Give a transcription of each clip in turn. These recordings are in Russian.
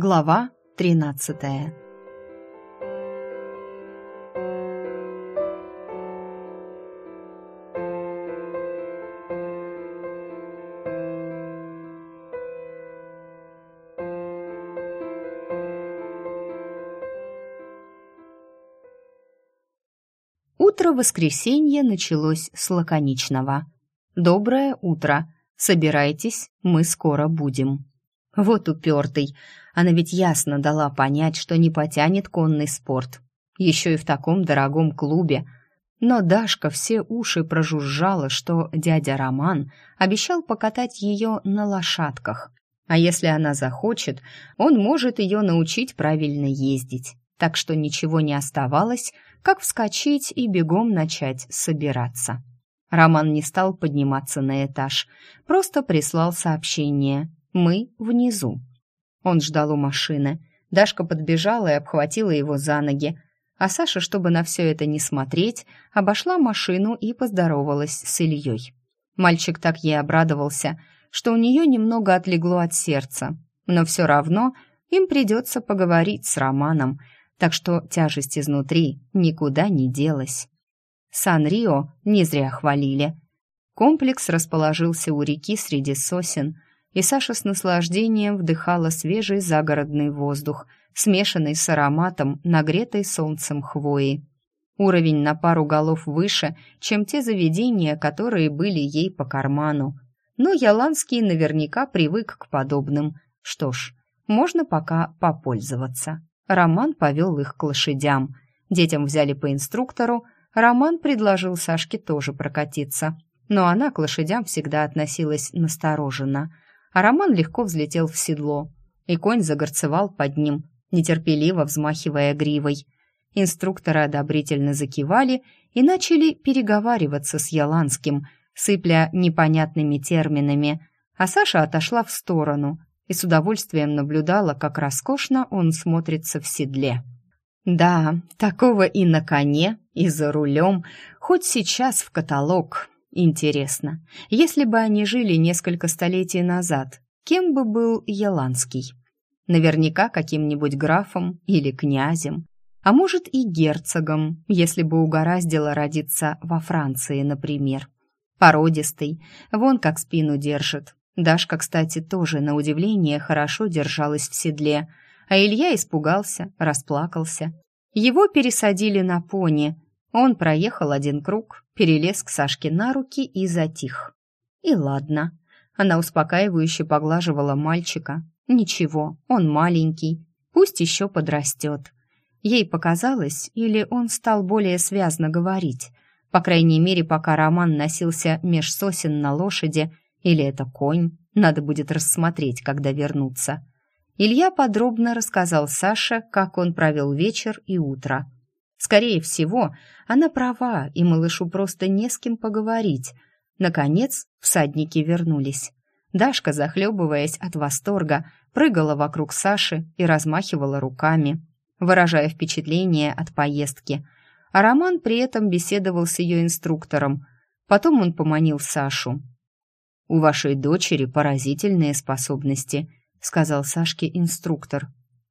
Глава тринадцатая. Утро воскресенья началось с лаконичного. «Доброе утро. Собирайтесь, мы скоро будем». Вот упертый. Она ведь ясно дала понять, что не потянет конный спорт. Еще и в таком дорогом клубе. Но Дашка все уши прожужжала, что дядя Роман обещал покатать ее на лошадках. А если она захочет, он может ее научить правильно ездить. Так что ничего не оставалось, как вскочить и бегом начать собираться. Роман не стал подниматься на этаж, просто прислал сообщение. Мы внизу. Он ждал у машины. Дашка подбежала и обхватила его за ноги. А Саша, чтобы на все это не смотреть, обошла машину и поздоровалась с Ильей. Мальчик так ей обрадовался, что у нее немного отлегло от сердца. Но все равно им придется поговорить с Романом, так что тяжесть изнутри никуда не делась. Сан-Рио не зря хвалили. Комплекс расположился у реки среди сосен – и Саша с наслаждением вдыхала свежий загородный воздух, смешанный с ароматом нагретой солнцем хвои. Уровень на пару голов выше, чем те заведения, которые были ей по карману. Но Яланский наверняка привык к подобным. Что ж, можно пока попользоваться. Роман повел их к лошадям. Детям взяли по инструктору, Роман предложил Сашке тоже прокатиться. Но она к лошадям всегда относилась настороженно – а Роман легко взлетел в седло, и конь загорцевал под ним, нетерпеливо взмахивая гривой. Инструкторы одобрительно закивали и начали переговариваться с Яланским, сыпля непонятными терминами, а Саша отошла в сторону и с удовольствием наблюдала, как роскошно он смотрится в седле. Да, такого и на коне, и за рулем, хоть сейчас в каталог. Интересно, если бы они жили несколько столетий назад, кем бы был Еланский? Наверняка каким-нибудь графом или князем, а может и герцогом, если бы угораздило родиться во Франции, например. Породистый, вон как спину держит. Дашка, кстати, тоже, на удивление, хорошо держалась в седле, а Илья испугался, расплакался. Его пересадили на пони. Он проехал один круг, перелез к Сашке на руки и затих. И ладно. Она успокаивающе поглаживала мальчика. Ничего, он маленький, пусть еще подрастет. Ей показалось, или он стал более связно говорить. По крайней мере, пока Роман носился меж сосен на лошади, или это конь, надо будет рассмотреть, когда вернуться. Илья подробно рассказал Саше, как он провел вечер и утро. Скорее всего, она права, и малышу просто не с кем поговорить. Наконец, всадники вернулись. Дашка, захлебываясь от восторга, прыгала вокруг Саши и размахивала руками, выражая впечатление от поездки. А Роман при этом беседовал с ее инструктором. Потом он поманил Сашу. «У вашей дочери поразительные способности», — сказал Сашке инструктор.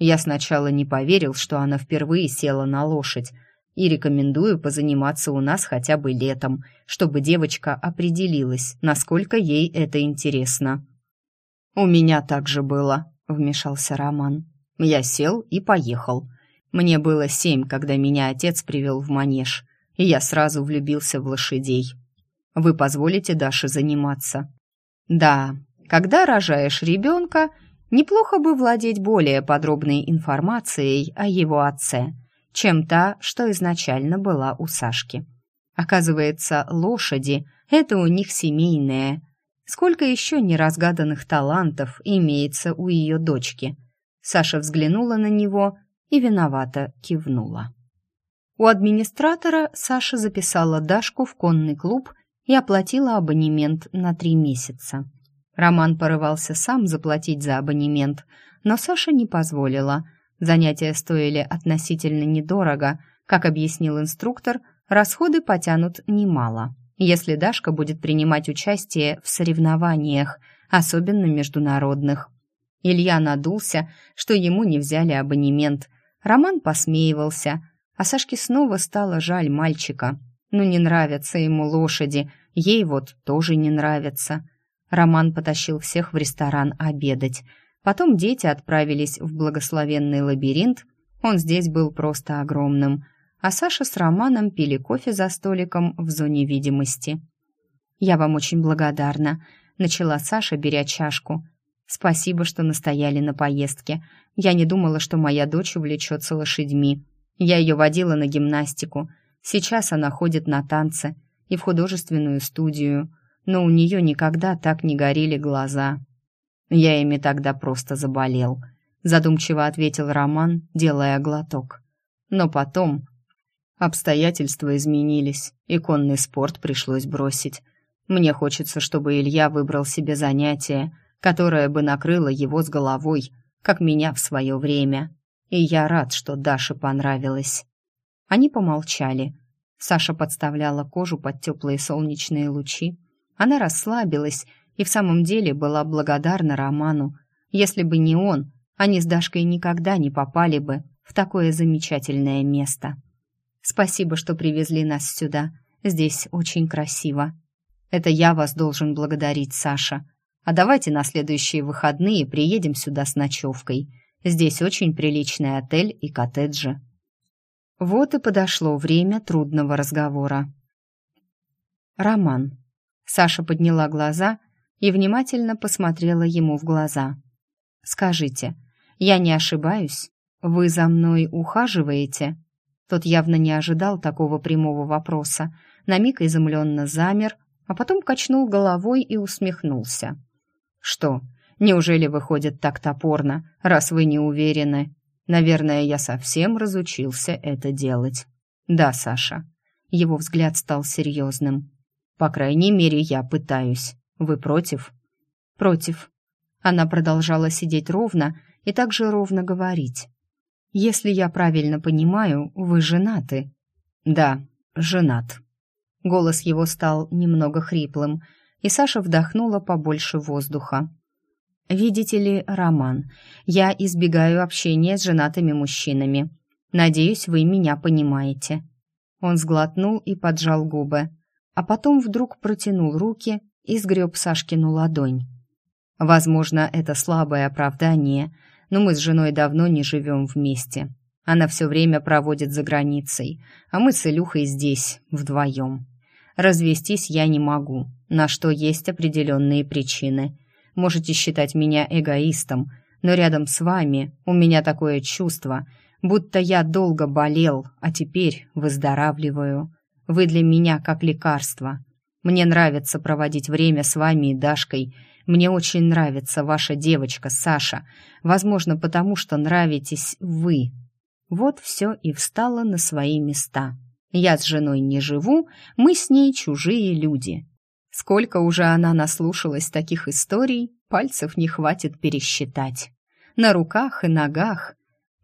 Я сначала не поверил, что она впервые села на лошадь, и рекомендую позаниматься у нас хотя бы летом, чтобы девочка определилась, насколько ей это интересно. «У меня так же было», — вмешался Роман. «Я сел и поехал. Мне было семь, когда меня отец привел в манеж, и я сразу влюбился в лошадей. Вы позволите Даше заниматься?» «Да, когда рожаешь ребенка, Неплохо бы владеть более подробной информацией о его отце, чем та, что изначально была у Сашки. Оказывается, лошади — это у них семейное. Сколько еще неразгаданных талантов имеется у ее дочки? Саша взглянула на него и виновато кивнула. У администратора Саша записала Дашку в конный клуб и оплатила абонемент на три месяца. Роман порывался сам заплатить за абонемент, но Саша не позволила. Занятия стоили относительно недорого. Как объяснил инструктор, расходы потянут немало, если Дашка будет принимать участие в соревнованиях, особенно международных. Илья надулся, что ему не взяли абонемент. Роман посмеивался, а Сашке снова стало жаль мальчика. Ну не нравятся ему лошади, ей вот тоже не нравятся. Роман потащил всех в ресторан обедать. Потом дети отправились в благословенный лабиринт. Он здесь был просто огромным. А Саша с Романом пили кофе за столиком в зоне видимости. «Я вам очень благодарна», — начала Саша, беря чашку. «Спасибо, что настояли на поездке. Я не думала, что моя дочь увлечется лошадьми. Я ее водила на гимнастику. Сейчас она ходит на танцы и в художественную студию, но у нее никогда так не горели глаза. Я ими тогда просто заболел, задумчиво ответил Роман, делая глоток. Но потом обстоятельства изменились, и конный спорт пришлось бросить. Мне хочется, чтобы Илья выбрал себе занятие, которое бы накрыло его с головой, как меня в свое время. И я рад, что Даше понравилось. Они помолчали. Саша подставляла кожу под теплые солнечные лучи. Она расслабилась и в самом деле была благодарна Роману. Если бы не он, они с Дашкой никогда не попали бы в такое замечательное место. Спасибо, что привезли нас сюда. Здесь очень красиво. Это я вас должен благодарить, Саша. А давайте на следующие выходные приедем сюда с ночевкой. Здесь очень приличный отель и коттеджи. Вот и подошло время трудного разговора. Роман. Саша подняла глаза и внимательно посмотрела ему в глаза. «Скажите, я не ошибаюсь? Вы за мной ухаживаете?» Тот явно не ожидал такого прямого вопроса, на миг изумленно замер, а потом качнул головой и усмехнулся. «Что, неужели выходит так топорно, раз вы не уверены? Наверное, я совсем разучился это делать». «Да, Саша». Его взгляд стал серьезным. «По крайней мере, я пытаюсь. Вы против?» «Против». Она продолжала сидеть ровно и также ровно говорить. «Если я правильно понимаю, вы женаты?» «Да, женат». Голос его стал немного хриплым, и Саша вдохнула побольше воздуха. «Видите ли, Роман, я избегаю общения с женатыми мужчинами. Надеюсь, вы меня понимаете». Он сглотнул и поджал губы, а потом вдруг протянул руки и сгреб Сашкину ладонь. Возможно, это слабое оправдание, но мы с женой давно не живем вместе. Она все время проводит за границей, а мы с Илюхой здесь, вдвоем. Развестись я не могу, на что есть определенные причины. Можете считать меня эгоистом, но рядом с вами у меня такое чувство, будто я долго болел, а теперь выздоравливаю. Вы для меня как лекарство. Мне нравится проводить время с вами и Дашкой. Мне очень нравится ваша девочка Саша. Возможно, потому что нравитесь вы. Вот все и встало на свои места. Я с женой не живу, мы с ней чужие люди. Сколько уже она наслушалась таких историй, пальцев не хватит пересчитать. На руках и ногах.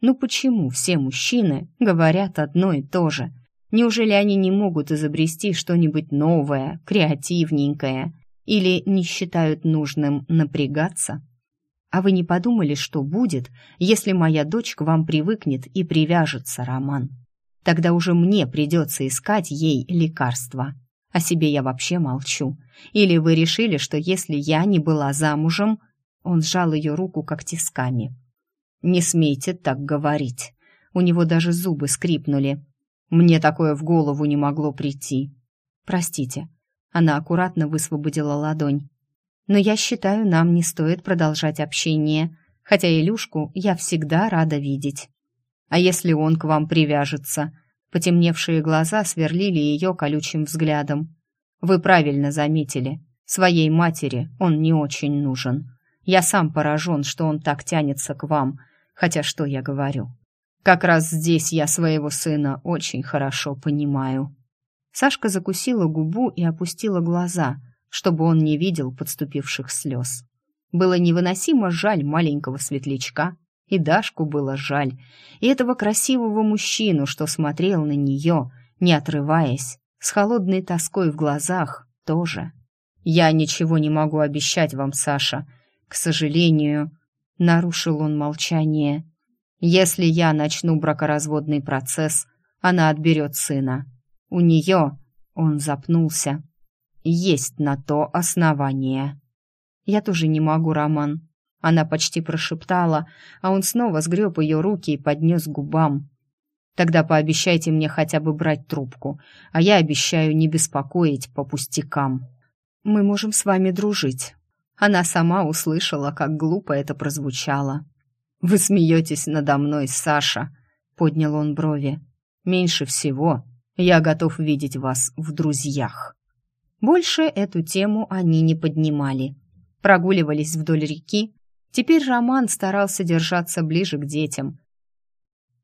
Ну почему все мужчины говорят одно и то же – Неужели они не могут изобрести что-нибудь новое, креативненькое? Или не считают нужным напрягаться? А вы не подумали, что будет, если моя дочь к вам привыкнет и привяжется, Роман? Тогда уже мне придется искать ей лекарства. О себе я вообще молчу. Или вы решили, что если я не была замужем... Он сжал ее руку как тисками. «Не смейте так говорить». У него даже зубы скрипнули. Мне такое в голову не могло прийти. Простите. Она аккуратно высвободила ладонь. Но я считаю, нам не стоит продолжать общение, хотя Илюшку я всегда рада видеть. А если он к вам привяжется? Потемневшие глаза сверлили ее колючим взглядом. Вы правильно заметили. Своей матери он не очень нужен. Я сам поражен, что он так тянется к вам. Хотя что я говорю? Как раз здесь я своего сына очень хорошо понимаю». Сашка закусила губу и опустила глаза, чтобы он не видел подступивших слез. Было невыносимо жаль маленького светлячка, и Дашку было жаль, и этого красивого мужчину, что смотрел на нее, не отрываясь, с холодной тоской в глазах тоже. «Я ничего не могу обещать вам, Саша. К сожалению...» Нарушил он молчание. «Если я начну бракоразводный процесс, она отберет сына. У нее...» Он запнулся. «Есть на то основание». «Я тоже не могу, Роман». Она почти прошептала, а он снова сгреб ее руки и поднес к губам. «Тогда пообещайте мне хотя бы брать трубку, а я обещаю не беспокоить по пустякам. Мы можем с вами дружить». Она сама услышала, как глупо это прозвучало. «Вы смеетесь надо мной, Саша», — поднял он брови. «Меньше всего я готов видеть вас в друзьях». Больше эту тему они не поднимали. Прогуливались вдоль реки. Теперь Роман старался держаться ближе к детям.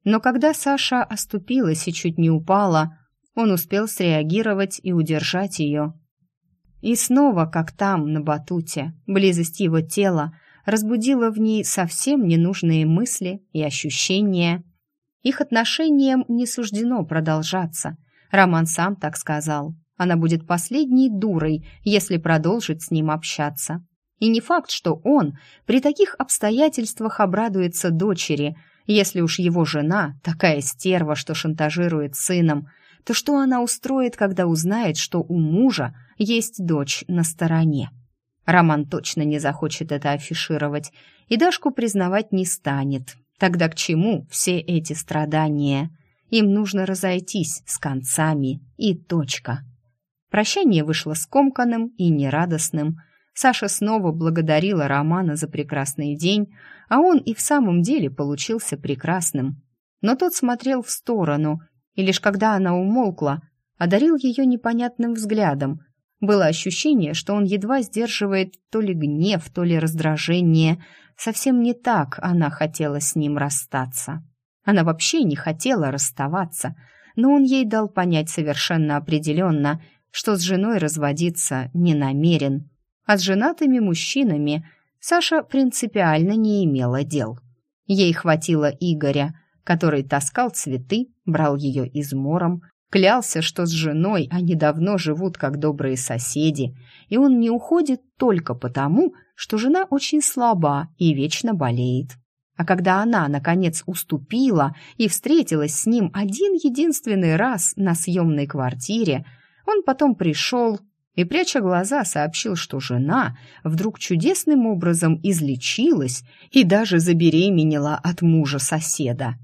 Но когда Саша оступилась и чуть не упала, он успел среагировать и удержать ее. И снова, как там, на батуте, близость его тела разбудила в ней совсем ненужные мысли и ощущения. Их отношениям не суждено продолжаться. Роман сам так сказал. Она будет последней дурой, если продолжит с ним общаться. И не факт, что он при таких обстоятельствах обрадуется дочери, если уж его жена такая стерва, что шантажирует сыном – то что она устроит, когда узнает, что у мужа есть дочь на стороне? Роман точно не захочет это афишировать и Дашку признавать не станет. Тогда к чему все эти страдания? Им нужно разойтись с концами и точка. Прощание вышло скомканным и нерадостным. Саша снова благодарила Романа за прекрасный день, а он и в самом деле получился прекрасным. Но тот смотрел в сторону и лишь когда она умолкла, одарил ее непонятным взглядом. Было ощущение, что он едва сдерживает то ли гнев, то ли раздражение. Совсем не так она хотела с ним расстаться. Она вообще не хотела расставаться, но он ей дал понять совершенно определенно, что с женой разводиться не намерен. А с женатыми мужчинами Саша принципиально не имела дел. Ей хватило Игоря, который таскал цветы, брал ее измором, клялся, что с женой они давно живут как добрые соседи, и он не уходит только потому, что жена очень слаба и вечно болеет. А когда она, наконец, уступила и встретилась с ним один единственный раз на съемной квартире, он потом пришел и, пряча глаза, сообщил, что жена вдруг чудесным образом излечилась и даже забеременела от мужа соседа.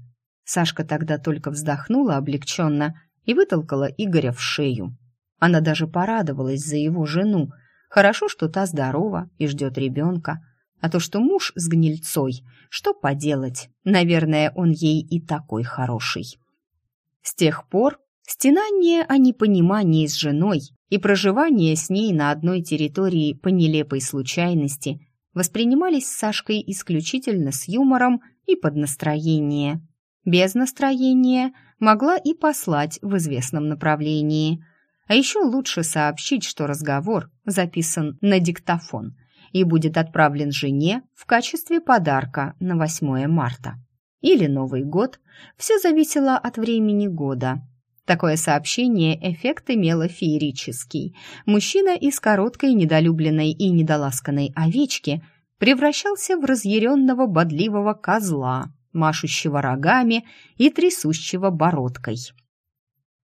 Сашка тогда только вздохнула облегченно и вытолкала Игоря в шею. Она даже порадовалась за его жену. Хорошо, что та здорова и ждет ребенка. А то, что муж с гнильцой, что поделать? Наверное, он ей и такой хороший. С тех пор стенание о непонимании с женой и проживание с ней на одной территории по нелепой случайности воспринимались с Сашкой исключительно с юмором и под настроение без настроения могла и послать в известном направлении. А еще лучше сообщить, что разговор записан на диктофон и будет отправлен жене в качестве подарка на 8 марта. Или Новый год, все зависело от времени года. Такое сообщение эффект имело феерический. Мужчина из короткой, недолюбленной и недоласканной овечки превращался в разъяренного бодливого козла – машущего рогами и трясущего бородкой.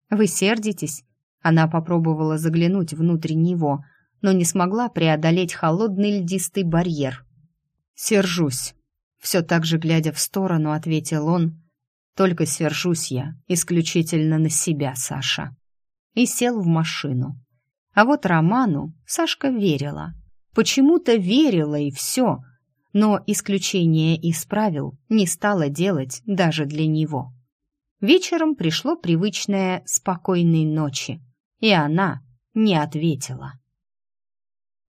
«Вы сердитесь?» Она попробовала заглянуть внутрь него, но не смогла преодолеть холодный льдистый барьер. «Сержусь», — все так же глядя в сторону, ответил он. «Только сержусь я исключительно на себя, Саша». И сел в машину. А вот Роману Сашка верила. Почему-то верила и все — но исключение из правил не стало делать даже для него. Вечером пришло привычное «спокойной ночи», и она не ответила.